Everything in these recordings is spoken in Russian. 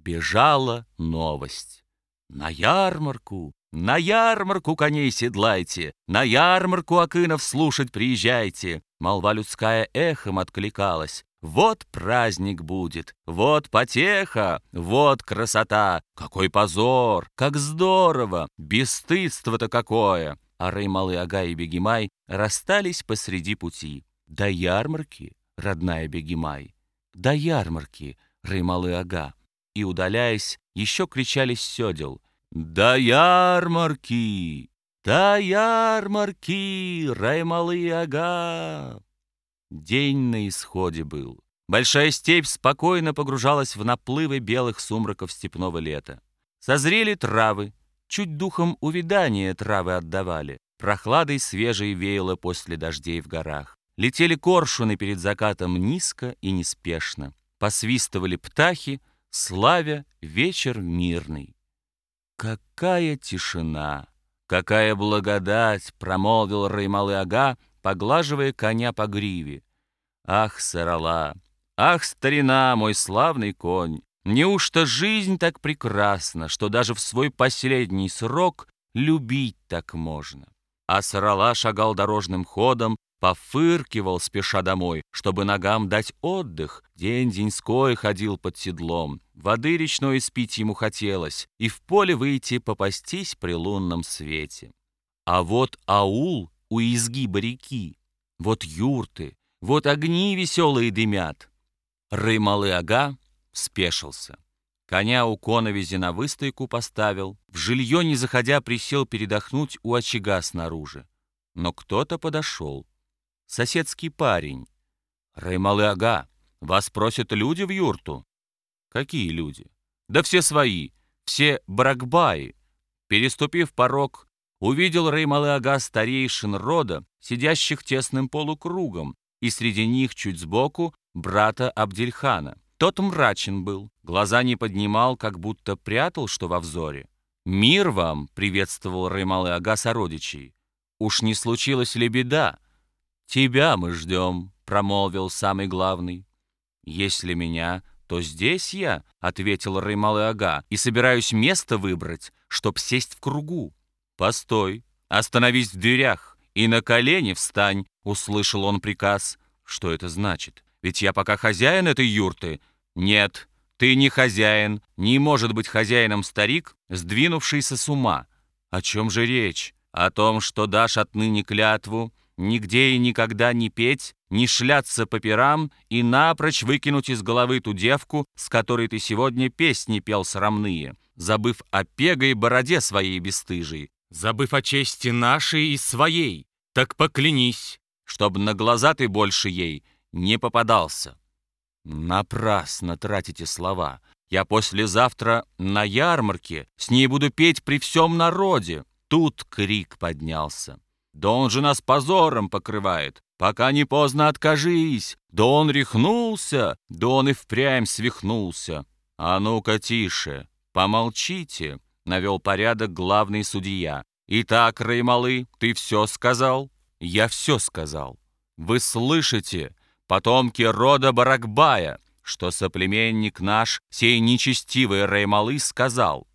бежала новость. На ярмарку, на ярмарку коней седлайте, на ярмарку Акынов слушать приезжайте. Молва людская эхом откликалась. Вот праздник будет, вот потеха, вот красота, какой позор, как здорово, бесстыдство-то какое. А Раймалы Ага и Бегемай расстались посреди пути. До ярмарки, родная Бегемай, до ярмарки, Раймалы Ага. И, удаляясь, еще кричали с седел. «До ярмарки! До ярмарки, Раймалы Ага!» День на исходе был. Большая степь спокойно погружалась в наплывы белых сумраков степного лета. Созрели травы, чуть духом увядания травы отдавали. Прохладой свежей веяло после дождей в горах. Летели коршуны перед закатом низко и неспешно. Посвистывали птахи, славя вечер мирный. Какая тишина! Какая благодать! Промолвил Раймалы Ага, поглаживая коня по гриве. Ах, Сарала! Ах, старина, мой славный конь! Неужто жизнь так прекрасна, что даже в свой последний срок любить так можно? А Сарала шагал дорожным ходом, пофыркивал, спеша домой, чтобы ногам дать отдых. День-деньской ходил под седлом. Воды речной спить ему хотелось, и в поле выйти попастись при лунном свете. А вот аул у изгиба реки, вот юрты, вот огни веселые дымят. Рымалы ага спешился. Коня у коновизи на выстойку поставил, в жилье не заходя присел передохнуть у очага снаружи. Но кто-то подошел. Соседский парень. «Раймалы ага, вас просят люди в юрту». «Какие люди?» «Да все свои, все бракбаи». Переступив порог, увидел Раймалы ага старейшин рода, сидящих тесным полукругом, и среди них чуть сбоку брата Абдельхана. Тот мрачен был, глаза не поднимал, как будто прятал, что во взоре. «Мир вам!» — приветствовал Раймалы Ага сородичей. «Уж не случилась ли беда?» «Тебя мы ждем», — промолвил самый главный. «Если меня, то здесь я», — ответил Раймалы Ага, «и собираюсь место выбрать, чтоб сесть в кругу». «Постой, остановись в дверях и на колени встань», — услышал он приказ. «Что это значит? Ведь я пока хозяин этой юрты, «Нет, ты не хозяин, не может быть хозяином старик, сдвинувшийся с ума. О чем же речь? О том, что дашь отныне клятву, нигде и никогда не петь, не шляться по пирам и напрочь выкинуть из головы ту девку, с которой ты сегодня песни пел срамные, забыв о пегой бороде своей бесстыжей, забыв о чести нашей и своей. Так поклянись, чтоб на глаза ты больше ей не попадался. Напрасно тратите слова. Я послезавтра на ярмарке с ней буду петь при всем народе. Тут крик поднялся. Да он же нас позором покрывает. Пока не поздно откажись. Да он рехнулся, да он и впрямь свихнулся. А ну-ка тише, помолчите, навел порядок главный судья. Итак, Раймалы, ты все сказал? Я все сказал. Вы слышите? потомки рода Баракбая, что соплеменник наш, сей нечестивый Реймалы, сказал.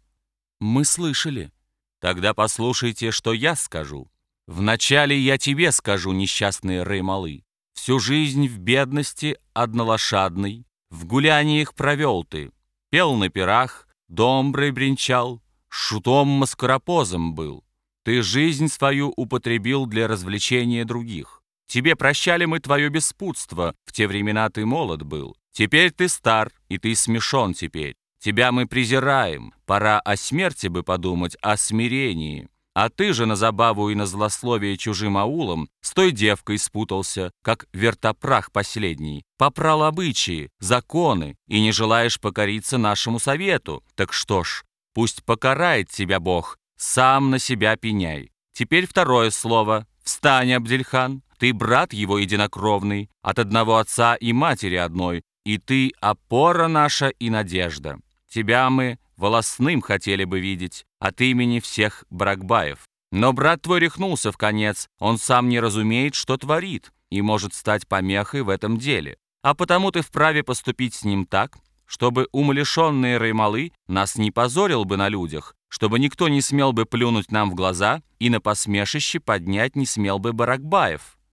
Мы слышали. Тогда послушайте, что я скажу. Вначале я тебе скажу, несчастный Реймалы. Всю жизнь в бедности однолошадный, в гуляниях провел ты. Пел на пирах, домброй бренчал, шутом-маскаропозом был. Ты жизнь свою употребил для развлечения других. Тебе прощали мы твое беспутство, в те времена ты молод был. Теперь ты стар, и ты смешон теперь. Тебя мы презираем, пора о смерти бы подумать, о смирении. А ты же на забаву и на злословие чужим аулом с той девкой спутался, как вертопрах последний. Попрал обычаи, законы, и не желаешь покориться нашему совету. Так что ж, пусть покарает тебя Бог, сам на себя пеняй. Теперь второе слово. Встань, Абдельхан. Ты брат его единокровный, от одного отца и матери одной, и ты опора наша и надежда. Тебя мы волосным хотели бы видеть от имени всех Бракбаев. Но брат твой рехнулся в конец, он сам не разумеет, что творит, и может стать помехой в этом деле. А потому ты вправе поступить с ним так, чтобы умалишенные Раймалы нас не позорил бы на людях, чтобы никто не смел бы плюнуть нам в глаза и на посмешище поднять не смел бы Баракбаев.